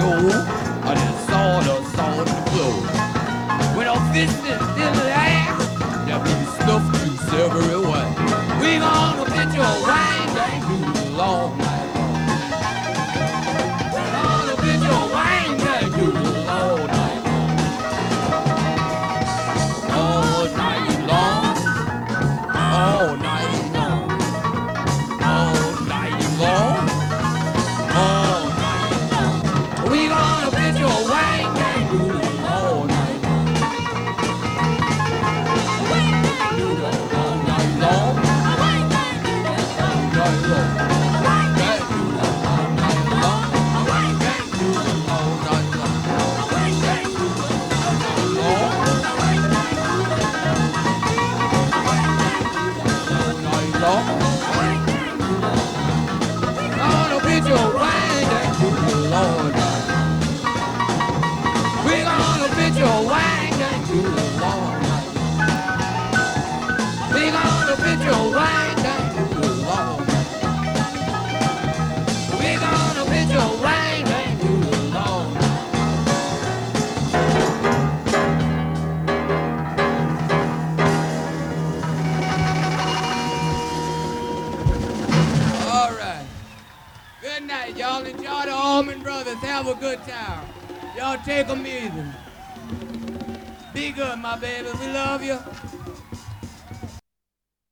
show or the sawdust on the floor. When our fist is in the air, there'll be stuff to everywhere. We gonna get your right back long. night, y'all. Enjoy the Allman Brothers. Have a good time. Y'all take them easy. Be good, my babies. We love you.